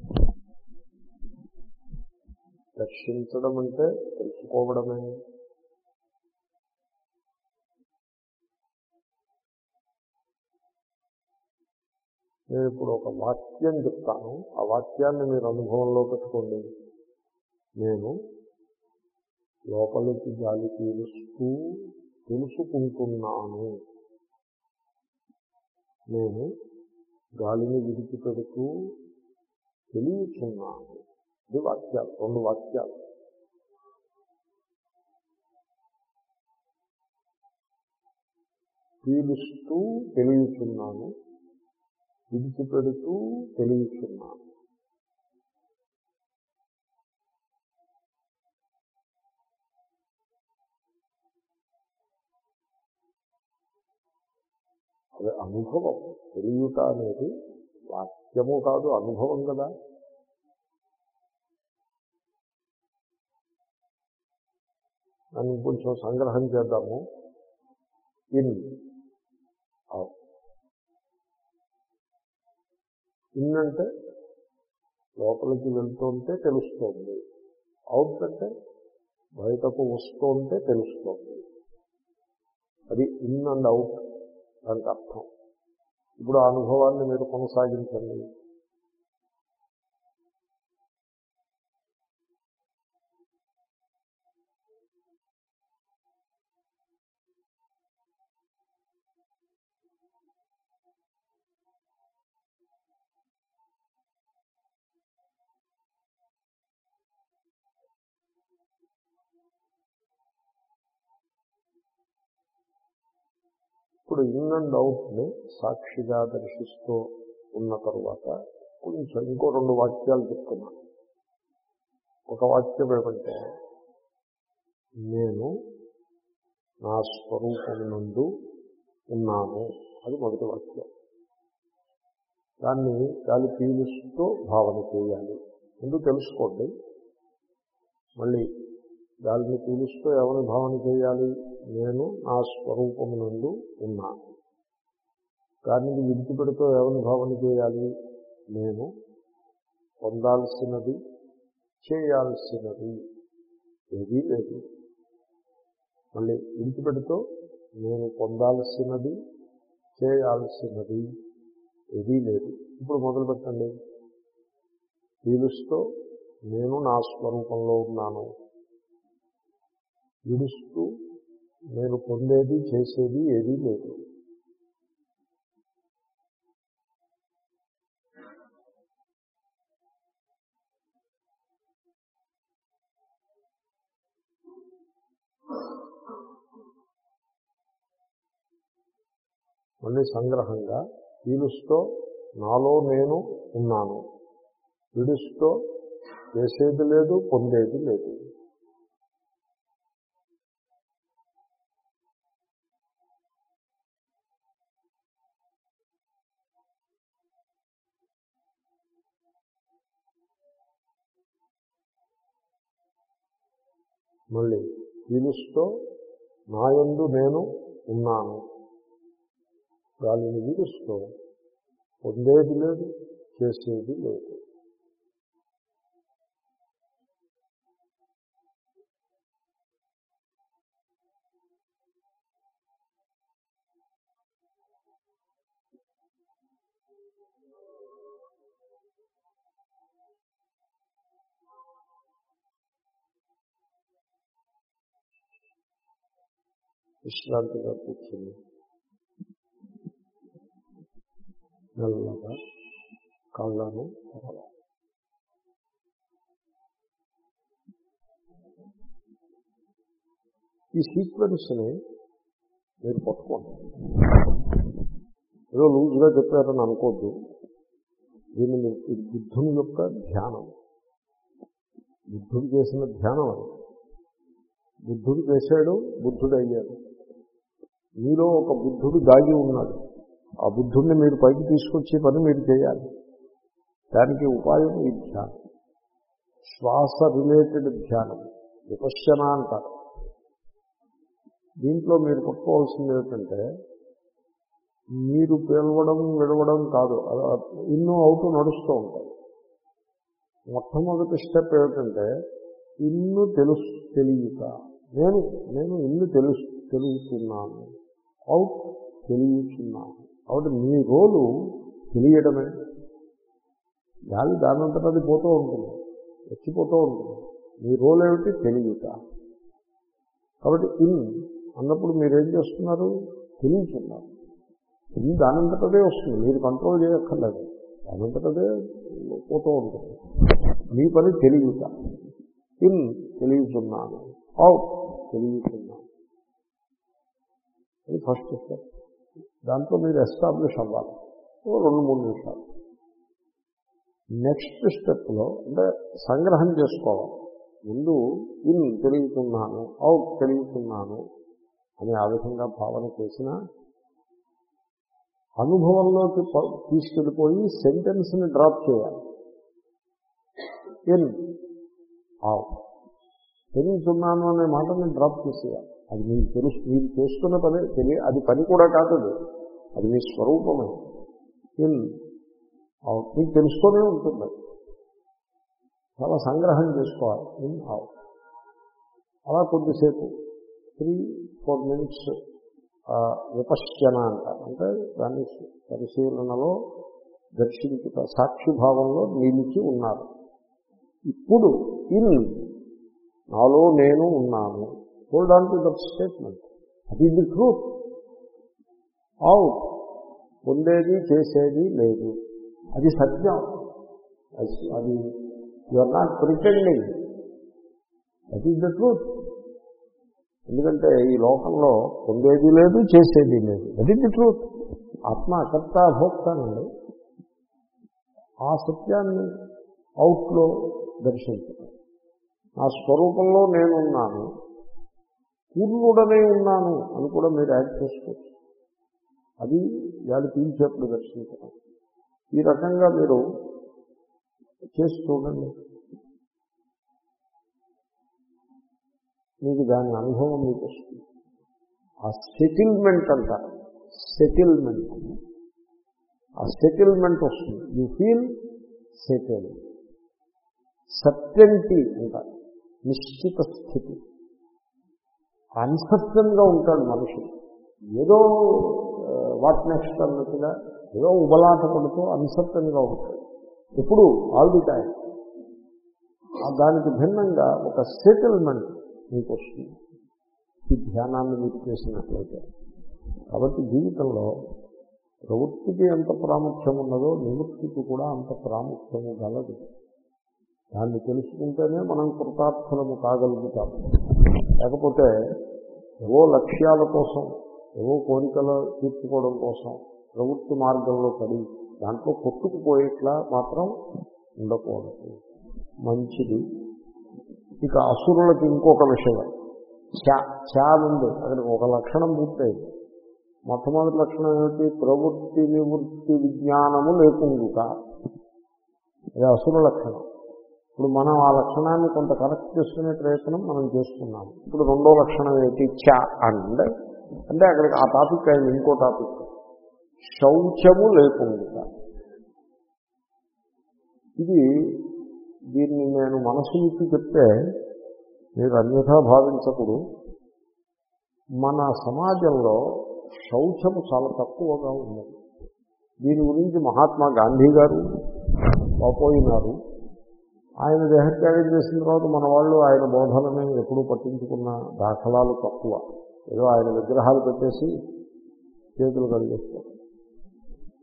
Speaker 1: దర్శించడం అంటే తెలుసుకోవడమే. నేను ఇప్పుడు ఒక వాక్యం చెప్తాను. ఆ వాక్యాన్ని మీరు అనుభవంలో పెట్టుకోండి. నేను లోపలికి గాలి పీలుస్తూ తెలుసుకుంటున్నాను. నేను గాలిని విడిచిపెడుతూ తెలియచున్నాను. ఇది వాక్యాలు రెండు వాక్యాలు. పీలుస్తూ తెలియచున్నాను. విడిచిపెడుతూ తెలియచున్నాను అది అనుభవం. తెలియట అనేది వాక్యము కాదు అనుభవం కదా. దాన్ని కొంచెం సంగ్రహం చేద్దాము. ఇన్. ఇన్ అంటే లోపలికి వెళ్తుంటే తెలుస్తోంది. అవుట్ అంటే బయటకు వస్తుంటే తెలుస్తోంది. అది ఇన్ అండ్ అవుట్ దానికి అర్థం. ఇప్పుడు ఆ అనుభవాన్ని మీరు కొనసాగించండి. ఇప్పుడు ఇన్ అండ్ అవుట్ని సాక్షిగా దర్శిస్తూ ఉన్న తరువాత కొంచెం ఇంకో రెండు వాక్యాలు చెప్తున్నాను ఒక వాక్యం ఏమంటే నేను నా స్వరూపం నందు ఉన్నాను అది మొదటి వాక్యం. దాన్ని గాలి పీలుస్తూ భావన చేయాలి. ముందు తెలుసుకోండి. మళ్ళీ గాలిని పీలుస్తూ ఎవరిని భావన చేయాలి? నేను నా స్వరూపమునందు ఉన్నాను. దానిని విడిచిపెడుతూ ఎవరిని భావన చేయాలి? నేను పొందాల్సినది చేయాల్సినది ఏదీ లేదు. మళ్ళీ విడిచిపెడుతూ నేను పొందాల్సినది చేయాల్సినది ఏదీ లేదు. ఇప్పుడు మొదలు పెట్టండి. పీలుస్తూ నేను నా స్వరూపంలో ఉన్నాను. విడుస్తూ నేను పొందేది చేసేది ఏదీ లేదు. మళ్ళీ సంగ్రహంగా పీలుస్తూ నాలో నేను ఉన్నాను. విడుస్తూ చేసేది లేదు పొందేది లేదు. మళ్ళీ పీలుస్తూ నాయందు నేను ఉన్నాను. గాలిని వీలుస్తూ పొందేది లేదు చేసేది లేదు. విశ్రాంతిగా కూర్చుని. నల్లగా కళ్ళను తెరవాలి. ఈ సీక్వెన్స్ని మీరు పట్టుకోండి. ఏదో లూజ్గా చెప్పారని అనుకోద్దు. దీన్ని మీరు బుద్ధుని యొక్క ధ్యానం. బుద్ధుడు చేసిన ధ్యానం అది. బుద్ధుడు చేశాడు బుద్ధుడు అయ్యాడు. మీలో ఒక బుద్ధుడు దాగి ఉన్నాడు. ఆ బుద్ధుడిని మీరు పైకి తీసుకొచ్చే పని మీరు చేయాలి. దానికి ఉపాయం ఈ ధ్యానం. శ్వాస రిలేటెడ్ ధ్యానం. విపశ్చన అంటారు దీంట్లో మీరు పట్టుకోవాల్సింది ఏమిటంటే మీరు పిలవడం విడవడం కాదు. ఇన్నో అవుతూ నడుస్తూ ఉంటాయి. మొట్టమొదటి స్టెప్ ఏమిటంటే ఇన్ను తెలుసు తెలియక. నేను నేను ఇల్లు తెలుసు తెలుగుతున్నాను అవుట్ తెలియచున్నాను. కాబట్టి మీ రోలు తెలియడమే. గాలి దానంతటా అది పోతూ ఉంటుంది. వచ్చిపోతూ ఉంటుంది. మీ రోల్ ఏమిటి? తెలియట. కాబట్టి ఇన్ అన్నప్పుడు మీరేం చేస్తున్నారు? తెలియచున్నారు. ఇది దానంతటదే వస్తుంది. మీరు కంట్రోల్ చేయక్కర్లేదు. దానంతటదే పోతూ ఉంటుంది. మీ పని తెలియట. ఇన్ తెలియచున్నాను. అవుట్ తెలియచున్నాను. అది ఫస్ట్ స్టెప్ దాంట్లో మీరు ఎస్టాబ్లిష్ అవ్వాలి. ఓ రెండు మూడు నిమిషాలు. నెక్స్ట్ స్టెప్లో అంటే సంగ్రహం చేసుకోవాలి. ముందు ఇన్ తెలుగుతున్నాను అవుట్ తెలుగుతున్నాను అని ఆ విధంగా భావన చేసిన అనుభవంలోకి తీసుకెళ్ళిపోయి సెంటెన్స్ని డ్రాప్ చేయాలి. ఇన్ అవుట్ తెలుగుతున్నాను అనే మాటని డ్రాప్ చేసేయాలి. అది మీకు తెలుసు మీరు చేస్తున్న పని తెలియ అది పని కూడా కాదు అది మీ స్వరూపమే ఇన్ మీకు తెలుస్తూనే ఉంటుంది. చాలా సంగ్రహం చేసుకోవాలి. ఇన్ అవుట్ అలా కొద్దిసేపు త్రీ ఫోర్ మినిట్స్ విపశ్చన అంటారు అంటే దాన్ని పరిశీలనలో దర్శించుట సాక్షిభావంలో నిలిచి ఉన్నారు. ఇప్పుడు ఇన్ నాలో నేను ఉన్నాను. Hold on to that statement అది ఇది ట్రూత్ అవుట్ పొందేది చేసేది లేదు. అది సత్యం. అది you are not pretending that is the truth ఎందుకంటే ఈ లోకంలో పొందేది లేదు చేసేది లేదు. దట్ ఈజ్ ది ట్రూత్ ఆత్మ కర్త భోక్తానండి ఆ సత్యాన్ని అవుట్లో దర్శించడం. నా స్వరూపంలో నేనున్నాను. పూర్ణుడనే ఉన్నాను అని కూడా మీరు యాడ్ చేసుకోవచ్చు. అది వాళ్ళు పీల్చేప్పుడు దర్శించడం. ఈ రకంగా మీరు చేసి చూడండి. మీకు దాని అనుభవం మీకు వస్తుంది. ఆ సెటిల్మెంట్ అంటారు. సెటిల్మెంట్ ఆ సెటిల్మెంట్ వస్తుంది. యూ ఫీల్ సెటిల్ సత్యంటి అంటారు. నిశ్చిత స్థితి. అన్సత్యంగా ఉంటాడు మనిషి. ఏదో వాట్ నెక్స్ట్ అన్నట్టుగా ఏదో ఉబలాట పడుతూ అన్సత్యంగా ఉంటాడు. ఎప్పుడు ఆల్ ది టైం దానికి భిన్నంగా ఒక సెటిల్మెంట్ మీకు వస్తుంది. ఈ ధ్యానాన్ని మీరు చేసినట్లయితే. కాబట్టి జీవితంలో ప్రవృత్తికి ఎంత ప్రాముఖ్యం ఉన్నదో నివృత్తికి కూడా అంత ప్రాముఖ్యము గలదు. దాన్ని తెలుసుకుంటేనే మనం కృతార్థులము కాగలుగుతాము. లేకపోతే ఏవో లక్ష్యాల కోసం ఏవో కోరికలు తీర్చుకోవడం కోసం ప్రవృత్తి మార్గంలో పడి దాంట్లో కొట్టుకుపోయేట్లా మాత్రం ఉండకూడదు. మంచిది. ఇక అసురులకి ఇంకొక విషయం. చా ఉంది అక్కడికి ఒక లక్షణం పూర్తయింది. మొట్టమొదటి లక్షణం ఏమిటి? ప్రవృత్తి నివృత్తి విజ్ఞానము లేకుండుట. ఇది అసుర లక్షణం. ఇప్పుడు మనం ఆ లక్షణాన్ని కొంత కరెక్ట్ చేసుకునే ప్రయత్నం మనం చేస్తున్నాము ఇప్పుడు రెండో లక్షణం ఏంటి? చ అండ్ అంటే అక్కడికి ఆ టాపిక్ అయింది ఇంకో టాపిక్. శౌచము లేకుండా ఇది దీన్ని నేను మనసు ఇచ్చి చెప్తే మీరు అన్యథా భావించకూడదు. మన సమాజంలో శౌచము చాలా తక్కువగా ఉన్నది. దీని గురించి మహాత్మా గాంధీ గారు పోయినారు ఆయన దేహత్యాగం చేసిన తర్వాత మన వాళ్ళు ఆయన బోధనని ఎప్పుడూ పట్టించుకున్న దాఖలాలు తక్కువ. ఏదో ఆయన విగ్రహాలు పెట్టేసి చేతులు కలిగేస్తారు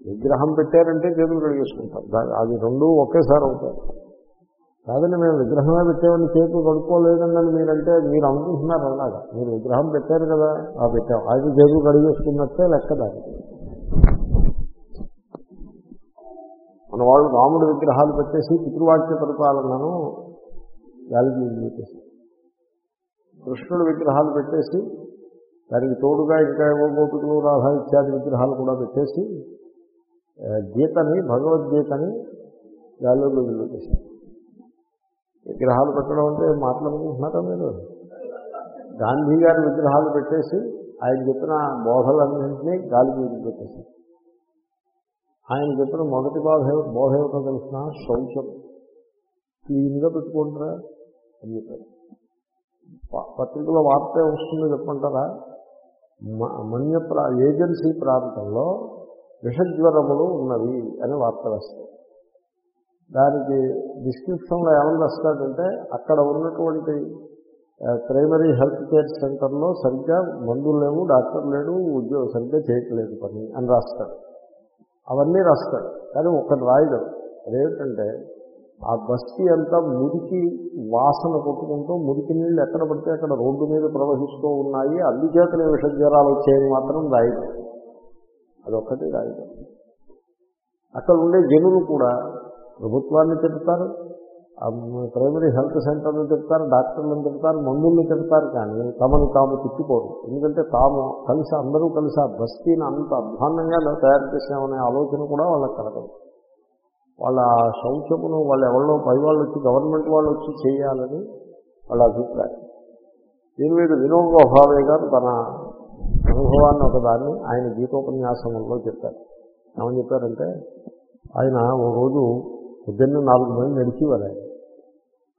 Speaker 1: విగ్రహం పెట్టారంటే చేతులు కలిగేసుకుంటారు అది రెండు ఒకేసారి అవుతాయి. కాదండి మేము విగ్రహమే పెట్టామని చేతులు కడుక్కోలేదండి మీరంటే మీరు అనుకుంటున్నారు అలాగా. మీరు విగ్రహం పెట్టారు కదా ఆ పెట్టాం. అది చేతులు కడిగేసుకున్నట్టే లెక్క దానికి. మన వాళ్ళు రాముడి విగ్రహాలు పెట్టేసి పితృవాక్య పరిపాలనను గాలికి పెట్టేసి కృష్ణుడు విగ్రహాలు పెట్టేసి దానికి తోడుగా ఇంకా ఏవో గోపికలు రాధా ఇత్యాది విగ్రహాలు కూడా పెట్టేసి గీతని భగవద్గీతని గాలిలో వదిలిపెట్టేసి విగ్రహాలు పెట్టడం అంటే మాట్లాడుకుంటున్నారా మీరు? గాంధీ గారి విగ్రహాలు పెట్టేసి ఆయన చెప్పిన బోధలన్నింటినీ గాలికి వదిలిపెట్టేశారు ఆయన చెప్పిన మొదటి బాధ బోధ ఏమిటో తెలిసిన శౌచం క్లీన్గా పెట్టుకుంటారా? అని చెప్పారు పత్రికలో వార్త వస్తుందో చెప్పంటారా మ- మన్య ప్రా ఏజెన్సీ ప్రాంతంలో విషజ్వరములు ఉన్నవి అని వార్త వేస్తారు దానికి డిస్క్రిప్షన్లో ఏమని రాస్తాడంటే అక్కడ ఉన్నటువంటి ప్రైమరీ హెల్త్ కేర్ సెంటర్లో సరిగ్గా మందులు లేవు డాక్టర్ లేడు ఉద్యోగం సరిగ్గా చేయట్లేదు పని అని రాస్తాడు. అవన్నీ రాస్తాడు. కానీ ఒక్కటి రాయడు. అదేంటంటే ఆ బస్తీ అంతా మురికి వాసన కొట్టుకుంటూ మురికి నీళ్ళు ఎక్కడ పడితే అక్కడ రోడ్డు మీద ప్రవహిస్తూ ఉన్నాయి. అందుచేతనే విషజ్వరాలు జ్వరాలు మాత్రం రాయడం. అదొక్కటి రాయదు అక్కడ ఉండే జనులు కూడా ప్రభుత్వాన్ని తిడతారు ప్రైమరీ హెల్త్ సెంటర్లు చెప్తారు డాక్టర్లను చెప్తారు మందుల్ని చెప్తారు కానీ తమను తాము తిట్టుకోరు. ఎందుకంటే తాము కలిసి అందరూ కలిసి ఆ బస్తీని అంత అధ్వాన్నంగా తయారు చేసామనే ఆలోచన కూడా వాళ్ళకి కలగదు. వాళ్ళ ఆ శౌచమును వాళ్ళు ఎవరిలో పై వాళ్ళు వచ్చి గవర్నమెంట్ వాళ్ళు వచ్చి చేయాలని వాళ్ళ అభిప్రాయం. దీని మీద వినోబ భావే గారు తన అనుభవాన్ని ఒకదాన్ని ఆయన గీతోపన్యాసంలో చెప్పారు. ఏమని చెప్పారంటే ఆయన ఓ రోజు పొద్దున్న నాలుగు మంది నడిచేవారు ఆయన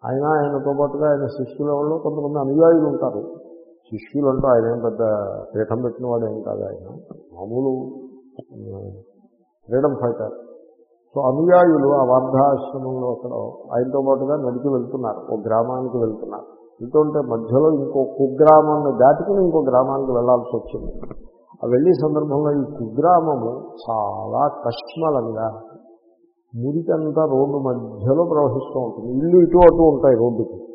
Speaker 1: ఆయన ఆయనతో పాటుగా ఆయన శిష్యుల వాళ్ళు కొంతమంది అనుయాయులు ఉంటారు. శిష్యులు అంటూ ఆయన ఏం పెద్ద పీఠం పెట్టిన వాడు ఏం కాదు ఆయన. మామూలు ఫ్రీడమ్ ఫైటర్. సో అనుయాయులు ఆ వార్ధాశ్రమంలో అక్కడ ఆయనతో పాటుగా నడిచి వెళ్తున్నారు. ఒక గ్రామానికి వెళ్తున్నారు. వెళ్తుంటే మధ్యలో ఇంకో కుగ్రామాన్ని దాటుకుని ఇంకో గ్రామానికి వెళ్ళాల్సి వచ్చింది. ఆ వెళ్ళే సందర్భంలో ఈ కుగ్రామము చాలా కష్మలంగా మురికంతా రోడ్డు మధ్యలో ప్రవహిస్తూ ఉంటుంది. ఇల్లు ఇటు అటు ఉంటాయి రోడ్డుకి.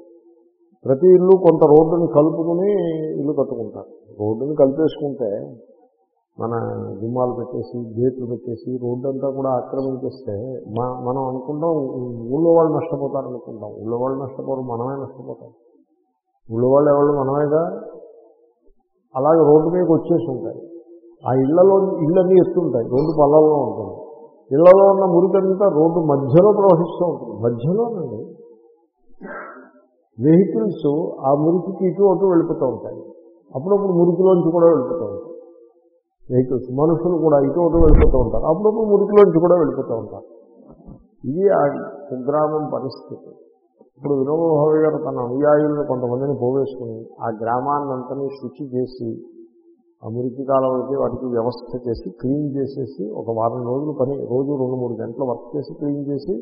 Speaker 1: ప్రతి ఇల్లు కొంత రోడ్డుని కలుపుకుని ఇల్లు కట్టుకుంటారు. రోడ్డుని కలిపేసుకుంటే మన గుమ్మాలు పెట్టేసి గేట్లు పెట్టేసి రోడ్డు అంతా కూడా ఆక్రమించేస్తే మా మనం అనుకుంటాం ఊళ్ళో వాళ్ళు నష్టపోతారు అనుకుంటాం. ఊళ్ళో వాళ్ళు నష్టపోరు మనమే నష్టపోతాం. ఊళ్ళో వాళ్ళు ఎవరు మనమేగా? అలాగే రోడ్డు మీదకి వచ్చేసి ఉంటాయి. ఆ ఇళ్ళలో ఇళ్ళన్నీ ఎత్తుంటాయి. రోడ్డు పల్లల్లో ఉంటుంది. ఇళ్ళలో ఉన్న మురికంతా రోడ్డు మధ్యలో ప్రవహిస్తూ ఉంటుంది. మధ్యలోనండి. వెహికల్స్ ఆ మురికికి ఇటు అటు వెళ్ళిపోతూ ఉంటాయి. అప్పుడప్పుడు మురికిలోంచి కూడా వెళ్ళిపోతూ ఉంటాయి. వెహికల్స్ మనుషులు కూడా ఇటు అటు వెళ్ళిపోతూ ఉంటారు. అప్పుడప్పుడు మురికిలోంచి కూడా వెళ్ళిపోతూ ఉంటారు. ఇది ఆ కుగ్రామం పరిస్థితి. ఇప్పుడు వినోభావి గారు తన అనుయాయులను కొంతమందిని పోవేసుకుని ఆ గ్రామాన్నంతని శుచి చేసి ఆ మురికి కాలంలోకి వాటికి వ్యవస్థ చేసి క్లీన్ చేసేసి ఒక వారం రోజులు పని రోజు రెండు మూడు గంటలు వర్క్ చేసి క్లీన్ చేసి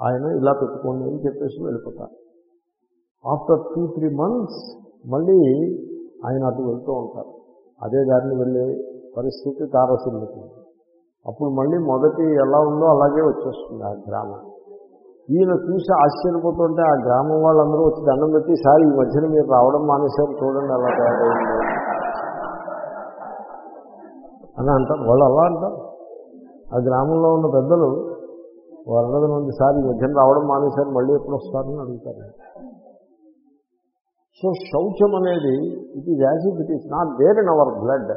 Speaker 1: ఆయన ఇలా పెట్టుకోండి అని చెప్పేసి వెళ్ళిపోతారు ఆఫ్టర్ టూ త్రీ మంత్స్ మళ్ళీ ఆయన అటు వెళ్తూ ఉంటారు. అదే దారిని వెళ్ళే పరిస్థితి తారసిల్లుతుంది అప్పుడు మళ్ళీ మొదటి ఎలా ఉందో అలాగే వచ్చేస్తుంది ఆ గ్రామం. ఈయన చూసి ఆశ్చర్యపోతుంటే ఆ గ్రామం వాళ్ళందరూ వచ్చి దండం పెట్టి సార్ ఈ మధ్యన మీరు రావడం మానేశారు చూడండి అలా తయారైంది. అని అంటారు. వాళ్ళు అలా అంటారు. ఆ గ్రామంలో ఉన్న పెద్దలు వరదల మంది సార్ మధ్యన రావడం మానేశారు మళ్ళీ ఎప్పుడు వస్తారని అడుగుతారు. సో శౌచం అనేది it is as it is not there in our blood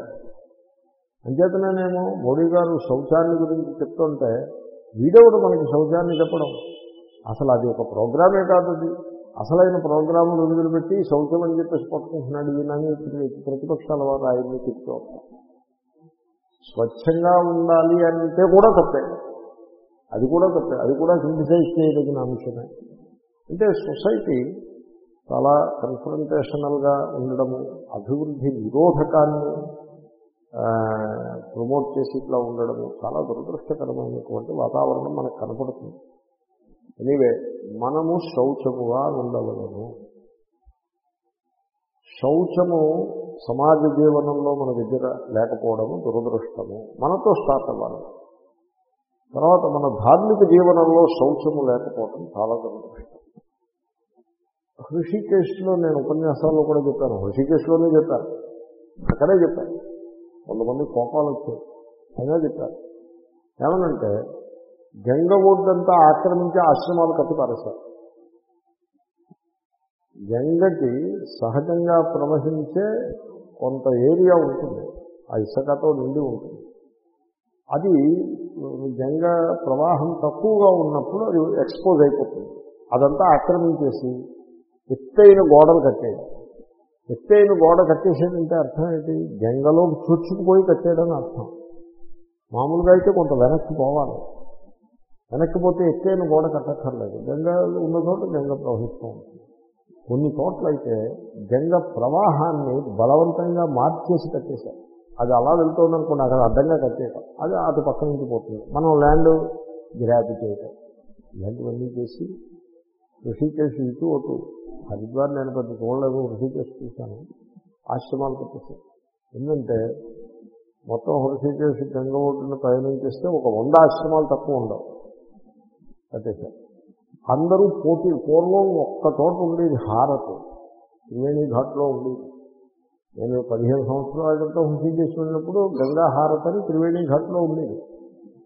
Speaker 1: అంచేతనేమో Modi గారు శౌచాన్ని గురించి చెప్తుంటే వీడెవడు మనకి శౌచాన్ని చెప్పడం? అసలు అది ఒక ప్రోగ్రామే కాదు అది. అసలైన ప్రోగ్రాములు వదిలిపెట్టి శౌచం అని చెప్పేసి పట్టుకుంటున్నాడు. ఈయనని ప్రతిపక్షాల వారు ఆయన్ని చెప్తూ స్వచ్ఛంగా ఉండాలి అంటే కూడా తప్పే. అది కూడా తప్పే. అది కూడా క్రిటిసైజ్ చేయదగిన అంశమే. అంటే సొసైటీ చాలా కన్ఫరంటేషనల్గా ఉండడము అభివృద్ధి నిరోధకాన్ని ప్రమోట్ చేసి ఇట్లా ఉండడము చాలా దురదృష్టకరమైనటువంటి వాతావరణం మనకు కనపడుతుంది. ఎనీవే మనము శౌచముగా ఉండవలను. శౌచము సమాజ జీవనంలో మన దగ్గర లేకపోవడము దురదృష్టము. మనతో స్టార్ట్ అవ్వాలి. తర్వాత మన ధార్మిక జీవనంలో శౌచము లేకపోవడం చాలా దురదృష్టం. హృషికేశ్లో నేను ఉపన్యాసాల్లో కూడా చెప్పాను. హృషికేశ్లోనే చెప్పాను. అక్కడే చెప్పాను. కొంతమంది కోపాలు వచ్చాయి. అయినా చెప్పారు ఏమనంటే గంగ ఒడ్డంతా ఆక్రమించి ఆశ్రమాలు కట్టి పారేశారు. గంగకి సహజంగా ప్రవహించే కొంత ఏరియా ఉంటుంది. ఆ ఇసుకతో నిండి ఉంటుంది. అది గంగ ప్రవాహం తక్కువగా ఉన్నప్పుడు అది ఎక్స్పోజ్ అయిపోతుంది. అదంతా ఆక్రమించేసి ఎత్తైన గోడలు కట్టేది ఎత్తైన గోడ కట్టేసేదంటే అర్థం ఏంటి? గంగలో చొచ్చుకుపోయి కట్టేయడం అర్థం. మామూలుగా అయితే కొంత వెనక్కి పోవాలి. వెనక్కి పోతే ఎత్తైన గోడ కట్టక్కర్లేదు. గంగ ఉన్న చోట గంగ ప్రవహిస్తూ ఉంటుంది. కొన్ని చోట్లయితే గంగ ప్రవాహాన్ని బలవంతంగా మార్చేసి కట్టేశారు అది అలా వెళ్తుంది అనుకోండి అక్కడ అడ్డంగా కట్టేయటం. అది అటు పక్క నుంచి పోతుంది. మనం ల్యాండ్ గ్రాబ్ చేయటం. ఇలాంటివన్నీ చేసి ఋషికేశ్ ఇటు అటు హరిద్వార్ నేను పెద్ద చూడలేదు ఋషికేశ్ చూశాను. ఆశ్రమాలు పెట్టేశాను ఎందుకంటే మొత్తం హృషికేశ్ గంగ ఒడ్డున ప్రయాణం చేస్తే ఒక వంద ఆశ్రమాలు తక్కువ ఉండవు. కట్టేశారు. అందరూ పోటీ పూర్వం ఒక్క చోట ఉండేది హారతి. త్రివేణి ఘాట్లో ఉండేది నేను పదిహేను సంవత్సరాల క్రితం చేసి వెళ్ళినప్పుడు గంగా హారతి అని త్రివేణి ఘాట్లో ఉండేది.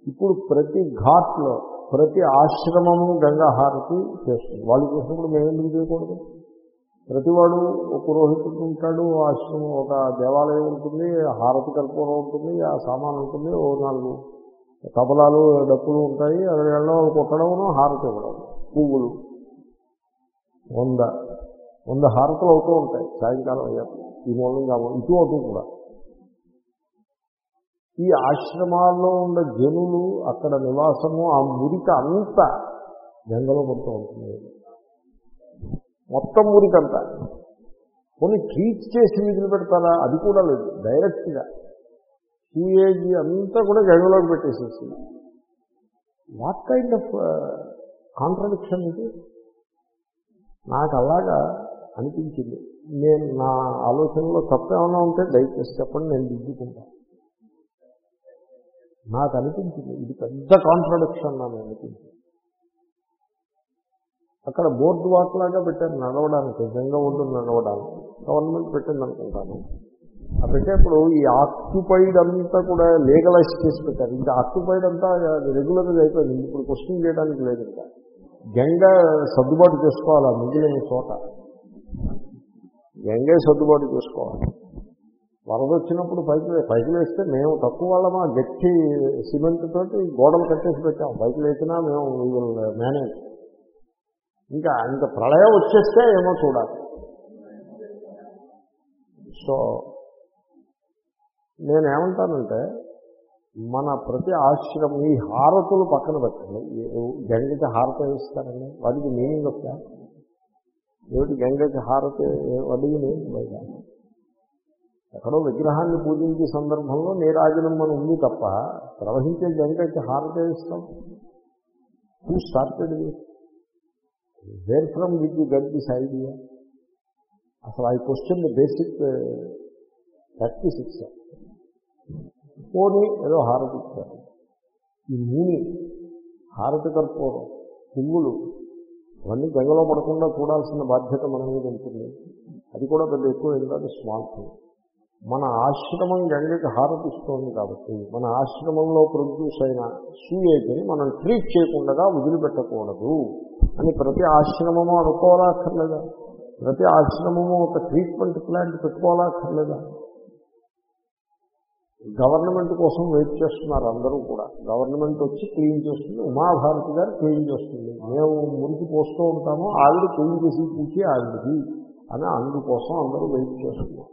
Speaker 1: ఇప్పుడు ప్రతి ఘాట్లో ప్రతి ఆశ్రమము గంగా హారతి చేస్తుంది. వాళ్ళు చేసినప్పుడు మేము ఎందుకు చేయకూడదు? ప్రతివాడు ఒక పురోహితుడు ఉంటాడు ఆశ్రమం ఒక దేవాలయం ఉంటుంది హారతి కర్పూరం ఉంటుంది ఆ సామాన్ ఉంటుంది ఓ నాలుగు తబలాలు డప్పులు ఉంటాయి అది వెళ్ళడం కొట్టడమును హారతి ఇవ్వడం. పువ్వులు. వంద. వంద హారతలు అవుతూ ఉంటాయి. సాయంకాలం అయ్యాక. ఈ మూలంగా ఇటు అటు కూడా. ఈ ఆశ్రమాల్లో ఉన్న జనులు అక్కడ నివాసము ఆ మురికి అంతా గంగలో పడుతూ ఉంటుంది. మొత్తం మురికంతా కొన్ని ట్రీట్ చేసి మిగిలి పెడతారా? అది కూడా లేదు. డైరెక్ట్గా సూయేజీ అంతా కూడా గంగలోకి పెట్టేసేసింది. వాట్ కైండ్ ఆఫ్ కాంట్రడిక్షన్ ఇది. నాకు అలాగా అనిపించింది. నేను నా ఆలోచనలో తప్పేమైనా ఉంటే దయచేసి చెప్పండి నేను దిద్దుకుంటాను నాకు అనిపించింది ఇది పెద్ద కాంట్రడిక్షన్ నాకు అనిపించింది. అక్కడ బోర్డు వాట్లాగా పెట్టారు నడవడానికి గంగ ఒడ్డు నడవడానికి. గవర్నమెంట్ పెట్టింది అనుకుంటాను ఆ పెట్టేప్పుడు ఈ ఆక్యుపైడ్ అంతా కూడా లీగలైజ్ చేసి పెట్టారు ఇంకా ఆక్యుపైడ్ అంతా రెగ్యులర్గా అయిపోయింది. ఇప్పుడు క్వశ్చన్ చేయడానికి లేదు ఇంకా. గంగ సర్దుబాటు చేసుకోవాలి? ఆ మిగిలిన చోట. గంగే సర్దుబాటు చేసుకోవాలి. వరద వచ్చినప్పుడు పైకి పైకి వేస్తే మేము తక్కువ వాళ్ళమా? గట్టి సిమెంట్ తోటి గోడలు కట్టేసి పెట్టాం. పైకి వేసినా మేము మేనేజ్ ఇంకా ఇంకా ప్రళయం వచ్చేస్తే ఏమో చూడాలి. సో నేనేమంటానంటే మన ప్రతి ఆశ్రమం ఈ హారతులు పక్కన పెట్టండి. గంగకి హారత ఇస్తారండి వాటికి మీనింగ్ వస్తా ఏమిటి గంగకి హారతి? వాటికి మీనింగ్ ఎక్కడో విగ్రహాన్ని పూజించే సందర్భంలో నీరాజనం మనం ఉంది తప్ప ప్రవహించే గంగకి హారతే ఇస్తాం who started where from with you got this idea అసలు I question basic thirty six పోనీ ఏదో హారతి ఇచ్చారు. ఈ నూనె హారతి కర్పూరం పువ్వులు అవన్నీ గంగలో పడకుండా చూడాల్సిన బాధ్యత మన మీద ఉంటుంది. అది కూడా పెద్ద ఎక్కువ ఏంటంటే స్మాల్ థింగ్ మన ఆశ్రమం గంగకి హారతిస్తోంది కాబట్టి మన ఆశ్రమంలో ప్రొడ్యూస్ అయిన సూయేజ్ని మనం ట్రీట్ చేయకుండా వదిలిపెట్టకూడదు అని ప్రతి ఆశ్రమము అనుకోవాలా అక్కర్లేదా ప్రతి ఆశ్రమము ఒక ట్రీట్మెంట్ ప్లాంట్ పెట్టుకోవాలా అక్కర్లేదా గవర్నమెంట్ కోసం వెయిట్ చేస్తున్నారు అందరూ కూడా. గవర్నమెంట్ వచ్చి క్లీన్ చేస్తుంది. ఉమాభారతి గారు క్లీన్ చేస్తుంది. మేము మురికి పోస్తూ ఉంటాము ఆవిడ క్లీన్ చేసి పూచి ఆవిడది అని అందుకోసం అందరూ వెయిట్ చేస్తున్నారు.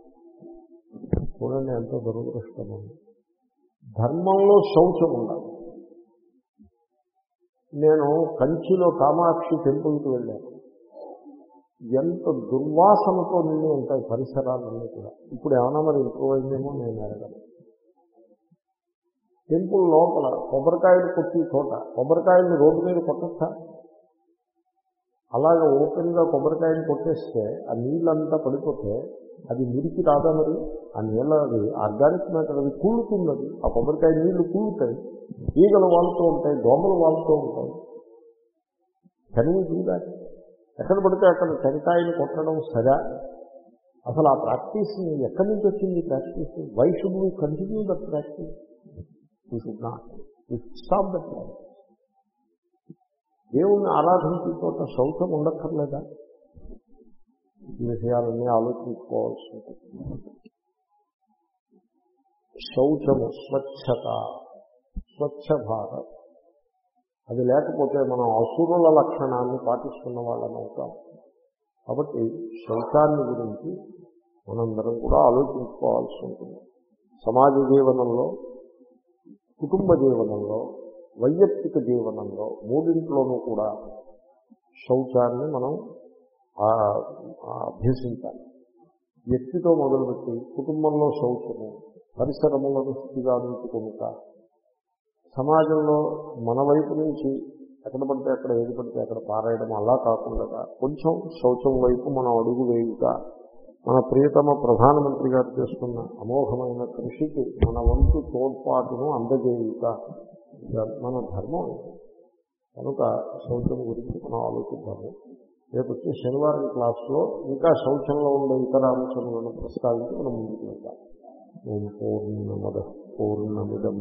Speaker 1: చూడండి ఎంతో దురదృష్టం ధర్మంలో శౌచం ఉండాలి. నేను కంచిలో కామాక్షి టెంపుల్కి వెళ్ళాను. ఎంత దుర్వాసనతో నిండి ఉంటాయి పరిసరాలన్నీ కూడా. ఇప్పుడు ఏమైనా మరి ఇంప్రూవ్ అయిందేమో నేను అడగను. టెంపుల్ లోపల కొబ్బరికాయలు కొట్టి చోట కొబ్బరికాయలు రోడ్డు మీద కొట్టచ్చా? అలాగే ఓపెన్గా కొబ్బరికాయలు కొట్టేస్తే ఆ నీళ్ళంతా పడిపోతే అది మురికి రాదా మరి? ఆ నీళ్ళ అది ఆర్గానిక్ మ్యాటర్ అది కూలుతున్నది. ఆ కొబ్బరికాయ నీళ్ళు కూలుతాయి. ఈగలు వాళ్తూ ఉంటాయి దోమలు వాళ్తూ ఉంటాయి. కనీసం చూదా ఎక్కడ పడితే అక్కడ టెంకాయలు కొట్టడం సరే. అసలు ఆ ప్రాక్టీస్ ఎక్కడి నుంచి వచ్చింది practice? Why should continue that practice you should not we stop that దేవుణ్ణి ఆరాధించే చోట శౌచం ఉండక్కర్లేదా? ఈ విషయాలన్నీ ఆలోచించుకోవాల్సి ఉంటుంది. శౌచము స్వచ్ఛత స్వచ్ఛ భారత్. అది లేకపోతే మనం అసురుల లక్షణాన్ని పాటిస్తున్న వాళ్ళని అవుతాం. కాబట్టి శౌచాన్ని గురించి మనందరం కూడా ఆలోచించుకోవాల్సి ఉంటుంది. సమాజ జీవనంలో కుటుంబ జీవనంలో వైయక్తిక జీవనంలో మూడింట్లోనూ కూడా శౌచాన్ని మనం అభ్యసించాలి. వ్యక్తితో మొదలుపెట్టి కుటుంబంలో శౌచము పరిసరములను స్థితిగా ఉంచుకుంటా సమాజంలో మన వైపు నుంచి ఎక్కడ పడితే అక్కడ ఏది పడితే అక్కడ పారేయడం అలా కాకుండా కొంచెం శౌచం వైపు మనం అడుగు వేయుట మన ప్రియతమ ప్రధానమంత్రి గారు చేస్తున్న అమోఘమైన కృషికి మన వంతు తోడ్పాటును అందజేయుట మన ధర్మం కనుక శౌచం గురించి మనం ఆలోచిద్దాము. రేపు వచ్చే శనివారం క్లాస్లో ఇంకా శౌచంలో ఉండే ఇతర అంశములను ప్రస్తావించి మనం ముందుకు వెళ్తాం. ఓం పూర్ణమద పూర్ణమిదం.